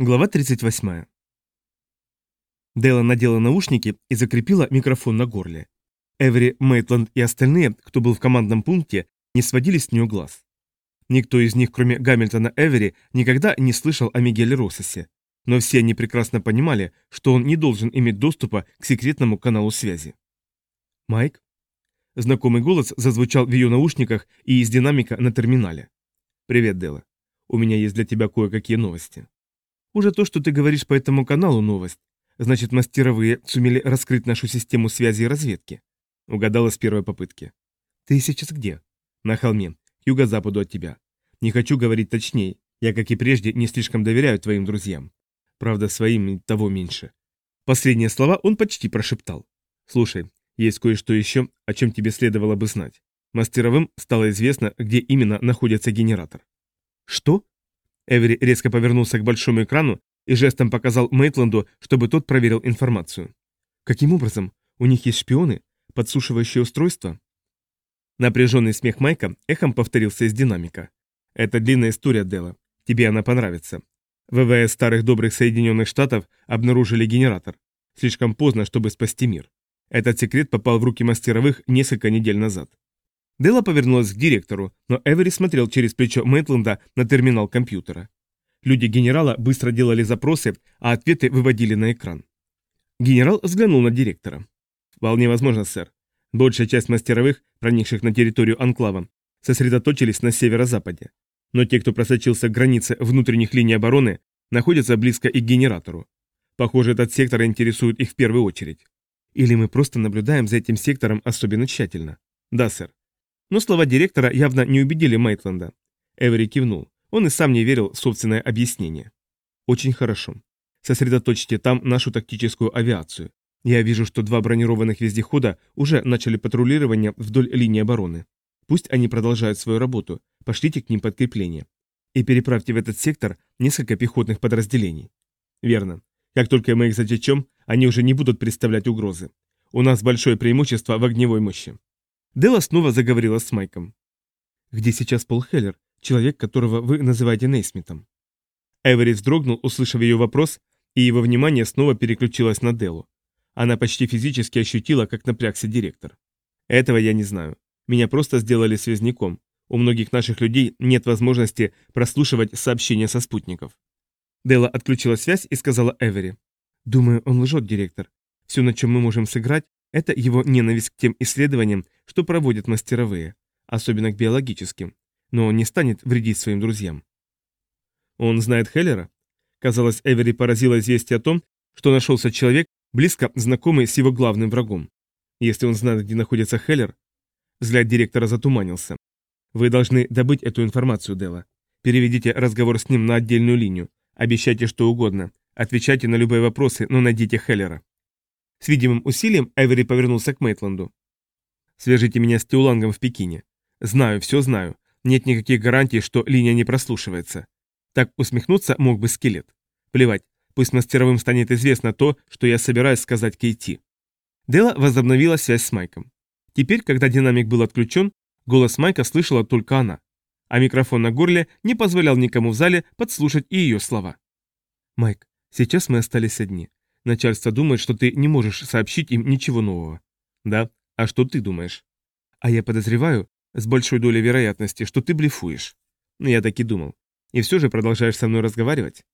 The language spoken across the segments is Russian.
Глава 38. Дела надела наушники и закрепила микрофон на горле. Эвери, Мейтланд и остальные, кто был в командном пункте, не сводили с нее глаз. Никто из них, кроме Гамильтона Эвери, никогда не слышал о Мигеле Рососе. Но все они прекрасно понимали, что он не должен иметь доступа к секретному каналу связи. «Майк?» Знакомый голос зазвучал в ее наушниках и из динамика на терминале. «Привет, Дела. У меня есть для тебя кое-какие новости». Уже то, что ты говоришь по этому каналу, новость. Значит, мастеровые сумели раскрыть нашу систему связи и разведки. Угадала с первой попытки. Ты сейчас где? На холме, юго-западу от тебя. Не хочу говорить точнее. Я, как и прежде, не слишком доверяю твоим друзьям. Правда, своим того меньше. Последние слова он почти прошептал. Слушай, есть кое-что еще, о чем тебе следовало бы знать. Мастеровым стало известно, где именно находится генератор. Что? Эвери резко повернулся к большому экрану и жестом показал Мейтланду, чтобы тот проверил информацию. «Каким образом? У них есть шпионы? Подсушивающее устройство?» Напряженный смех Майка эхом повторился из динамика. «Это длинная история, Дела. Тебе она понравится. ВВС старых добрых Соединенных Штатов обнаружили генератор. Слишком поздно, чтобы спасти мир. Этот секрет попал в руки мастеровых несколько недель назад. Дела повернулась к директору, но Эвери смотрел через плечо Мэтленда на терминал компьютера. Люди генерала быстро делали запросы, а ответы выводили на экран. Генерал взглянул на директора. «Вполне возможно, сэр. Большая часть мастеровых, проникших на территорию Анклава, сосредоточились на северо-западе. Но те, кто просочился к границе внутренних линий обороны, находятся близко и к генератору. Похоже, этот сектор интересует их в первую очередь. Или мы просто наблюдаем за этим сектором особенно тщательно? Да, сэр. Но слова директора явно не убедили Мейтленда. Эвери кивнул. Он и сам не верил в собственное объяснение. «Очень хорошо. Сосредоточьте там нашу тактическую авиацию. Я вижу, что два бронированных вездехода уже начали патрулирование вдоль линии обороны. Пусть они продолжают свою работу, пошлите к ним подкрепление. И переправьте в этот сектор несколько пехотных подразделений. Верно. Как только мы их затечем, они уже не будут представлять угрозы. У нас большое преимущество в огневой мощи. Дела снова заговорила с Майком. «Где сейчас Пол Хеллер, человек, которого вы называете Нейсмитом?» Эвери вздрогнул, услышав ее вопрос, и его внимание снова переключилось на Делу. Она почти физически ощутила, как напрягся директор. «Этого я не знаю. Меня просто сделали связняком. У многих наших людей нет возможности прослушивать сообщения со спутников». Дела отключила связь и сказала Эвери. «Думаю, он лжет, директор. Все, на чем мы можем сыграть, это его ненависть к тем исследованиям, что проводят мастеровые, особенно к биологическим, но он не станет вредить своим друзьям. Он знает Хеллера? Казалось, Эвери поразило известие о том, что нашелся человек, близко знакомый с его главным врагом. Если он знает, где находится Хеллер, взгляд директора затуманился. Вы должны добыть эту информацию, Дела. Переведите разговор с ним на отдельную линию. Обещайте что угодно. Отвечайте на любые вопросы, но найдите Хеллера. С видимым усилием Эвери повернулся к Мейтланду. «Свяжите меня с Тиулангом в Пекине. Знаю, все знаю. Нет никаких гарантий, что линия не прослушивается. Так усмехнуться мог бы скелет. Плевать, пусть мастеровым станет известно то, что я собираюсь сказать Кейти». Дела возобновила связь с Майком. Теперь, когда динамик был отключен, голос Майка слышала только она, а микрофон на горле не позволял никому в зале подслушать и ее слова. «Майк, сейчас мы остались одни. Начальство думает, что ты не можешь сообщить им ничего нового. Да? А что ты думаешь? А я подозреваю, с большой долей вероятности, что ты блефуешь. Ну, я так и думал. И все же продолжаешь со мной разговаривать?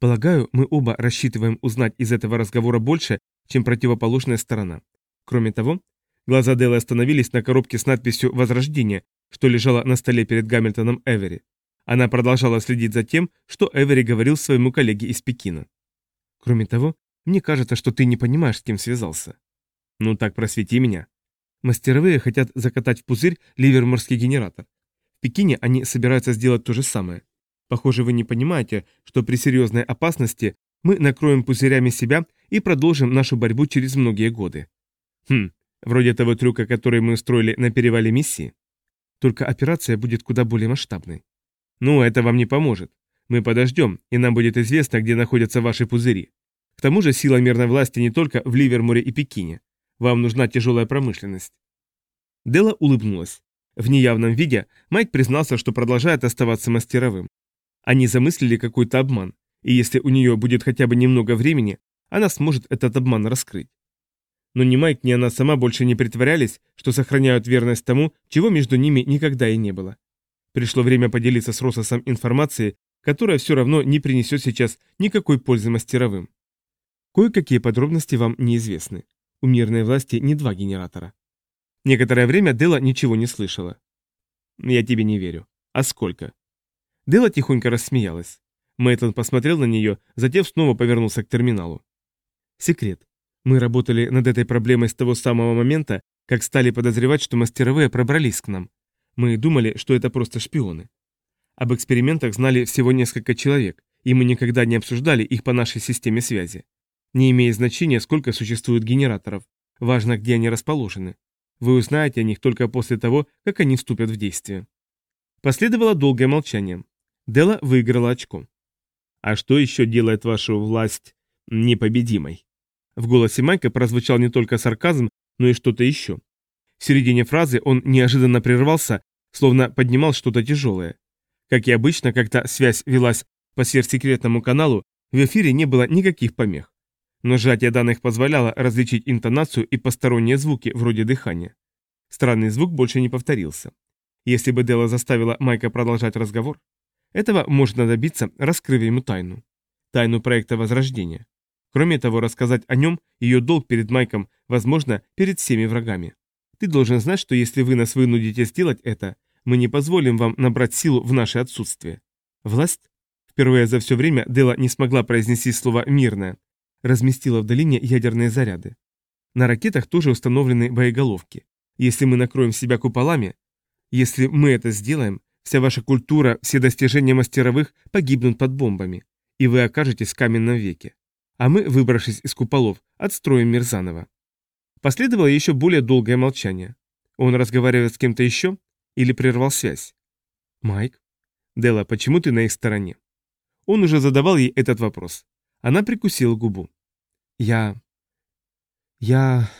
Полагаю, мы оба рассчитываем узнать из этого разговора больше, чем противоположная сторона. Кроме того, глаза Дэллы остановились на коробке с надписью «Возрождение», что лежала на столе перед Гамильтоном Эвери. Она продолжала следить за тем, что Эвери говорил своему коллеге из Пекина. Кроме того, мне кажется, что ты не понимаешь, с кем связался. Ну так просвети меня. Мастеровые хотят закатать в пузырь ливерморский генератор. В Пекине они собираются сделать то же самое. Похоже, вы не понимаете, что при серьезной опасности мы накроем пузырями себя и продолжим нашу борьбу через многие годы. Хм, вроде того трюка, который мы устроили на перевале миссии. Только операция будет куда более масштабной. Ну, это вам не поможет. Мы подождем, и нам будет известно, где находятся ваши пузыри. К тому же сила мирной власти не только в Ливерморе и Пекине. Вам нужна тяжелая промышленность. Дела улыбнулась. В неявном виде Майк признался, что продолжает оставаться мастеровым. Они замыслили какой-то обман, И если у нее будет хотя бы немного времени, она сможет этот обман раскрыть. Но ни Майк, ни она сама больше не притворялись, что сохраняют верность тому, чего между ними никогда и не было. Пришло время поделиться с Рососом информацией, которая все равно не принесет сейчас никакой пользы мастеровым. Кое-какие подробности вам неизвестны. У мирной власти не два генератора. Некоторое время Дела ничего не слышала. «Я тебе не верю. А сколько?» Дела тихонько рассмеялась. Мейтланд посмотрел на нее, затем снова повернулся к терминалу. «Секрет. Мы работали над этой проблемой с того самого момента, как стали подозревать, что мастеровые пробрались к нам. Мы думали, что это просто шпионы. Об экспериментах знали всего несколько человек, и мы никогда не обсуждали их по нашей системе связи. Не имеет значения, сколько существует генераторов, важно, где они расположены. Вы узнаете о них только после того, как они вступят в действие. Последовало долгое молчание. Дела выиграла очко. «А что еще делает вашу власть непобедимой?» В голосе Майка прозвучал не только сарказм, но и что-то еще. В середине фразы он неожиданно прервался, словно поднимал что-то тяжелое. Как и обычно, когда связь велась по сверхсекретному каналу, в эфире не было никаких помех. Но сжатие данных позволяло различить интонацию и посторонние звуки, вроде дыхания. Странный звук больше не повторился. Если бы Дела заставила Майка продолжать разговор, этого можно добиться, раскрыв ему тайну. Тайну проекта Возрождения. Кроме того, рассказать о нем ее долг перед Майком, возможно, перед всеми врагами. Ты должен знать, что если вы нас вынудите сделать это, мы не позволим вам набрать силу в наше отсутствие. Власть? Впервые за все время Дела не смогла произнести слово «мирное». Разместила в долине ядерные заряды. На ракетах тоже установлены боеголовки. Если мы накроем себя куполами, если мы это сделаем, вся ваша культура, все достижения мастеровых погибнут под бомбами, и вы окажетесь в каменном веке. А мы, выбравшись из куполов, отстроим мир заново. Последовало еще более долгое молчание. Он разговаривает с кем-то еще или прервал связь? Майк? Дела, почему ты на их стороне? Он уже задавал ей этот вопрос. Она прикусила губу. Я... Я...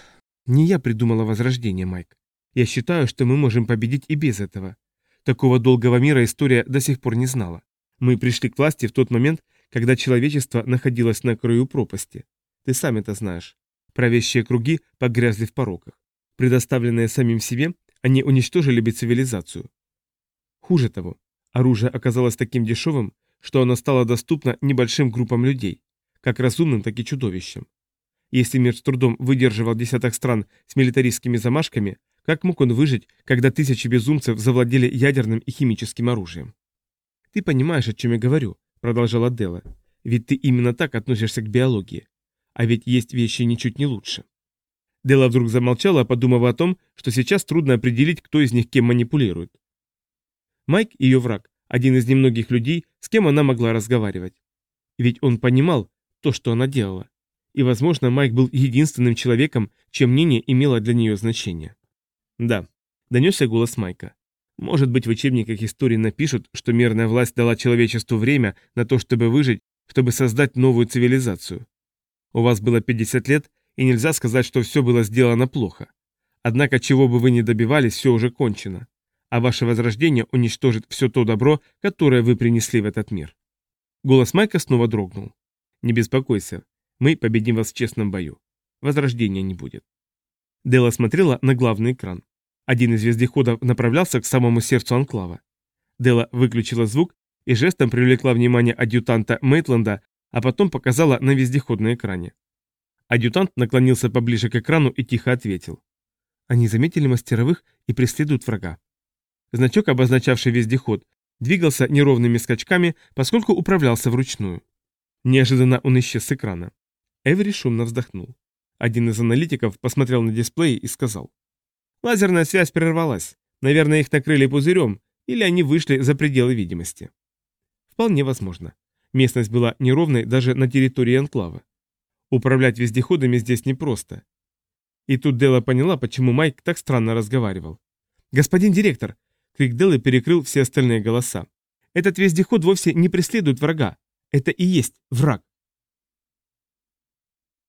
Не я придумала возрождение, Майк. Я считаю, что мы можем победить и без этого. Такого долгого мира история до сих пор не знала. Мы пришли к власти в тот момент, когда человечество находилось на краю пропасти. Ты сам это знаешь. Правящие круги погрязли в пороках. Предоставленные самим себе, они уничтожили бы цивилизацию. Хуже того, оружие оказалось таким дешевым, что оно стало доступно небольшим группам людей, как разумным, так и чудовищам. Если мир с трудом выдерживал десяток стран с милитаристскими замашками, как мог он выжить, когда тысячи безумцев завладели ядерным и химическим оружием? «Ты понимаешь, о чем я говорю», — продолжала Дела. «Ведь ты именно так относишься к биологии. А ведь есть вещи ничуть не лучше. Дела вдруг замолчала, подумав о том, что сейчас трудно определить, кто из них кем манипулирует. Майк – ее враг, один из немногих людей, с кем она могла разговаривать. Ведь он понимал то, что она делала. И, возможно, Майк был единственным человеком, чье мнение имело для нее значение. Да, донесся голос Майка. Может быть, в учебниках истории напишут, что мирная власть дала человечеству время на то, чтобы выжить, чтобы создать новую цивилизацию. У вас было 50 лет, и нельзя сказать, что все было сделано плохо. Однако, чего бы вы ни добивались, все уже кончено. А ваше возрождение уничтожит все то добро, которое вы принесли в этот мир. Голос Майка снова дрогнул. Не беспокойся, мы победим вас в честном бою. Возрождения не будет. Дела смотрела на главный экран. Один из вездеходов направлялся к самому сердцу анклава. Дела выключила звук и жестом привлекла внимание адъютанта Мейтленда а потом показала на вездеход на экране. Адъютант наклонился поближе к экрану и тихо ответил. Они заметили мастеровых и преследуют врага. Значок, обозначавший вездеход, двигался неровными скачками, поскольку управлялся вручную. Неожиданно он исчез с экрана. Эвери шумно вздохнул. Один из аналитиков посмотрел на дисплей и сказал. «Лазерная связь прервалась. Наверное, их накрыли пузырем, или они вышли за пределы видимости». «Вполне возможно. Местность была неровной даже на территории анклава. Управлять вездеходами здесь непросто. И тут Дела поняла, почему Майк так странно разговаривал. «Господин директор!» — крик Деллы перекрыл все остальные голоса. «Этот вездеход вовсе не преследует врага. Это и есть враг.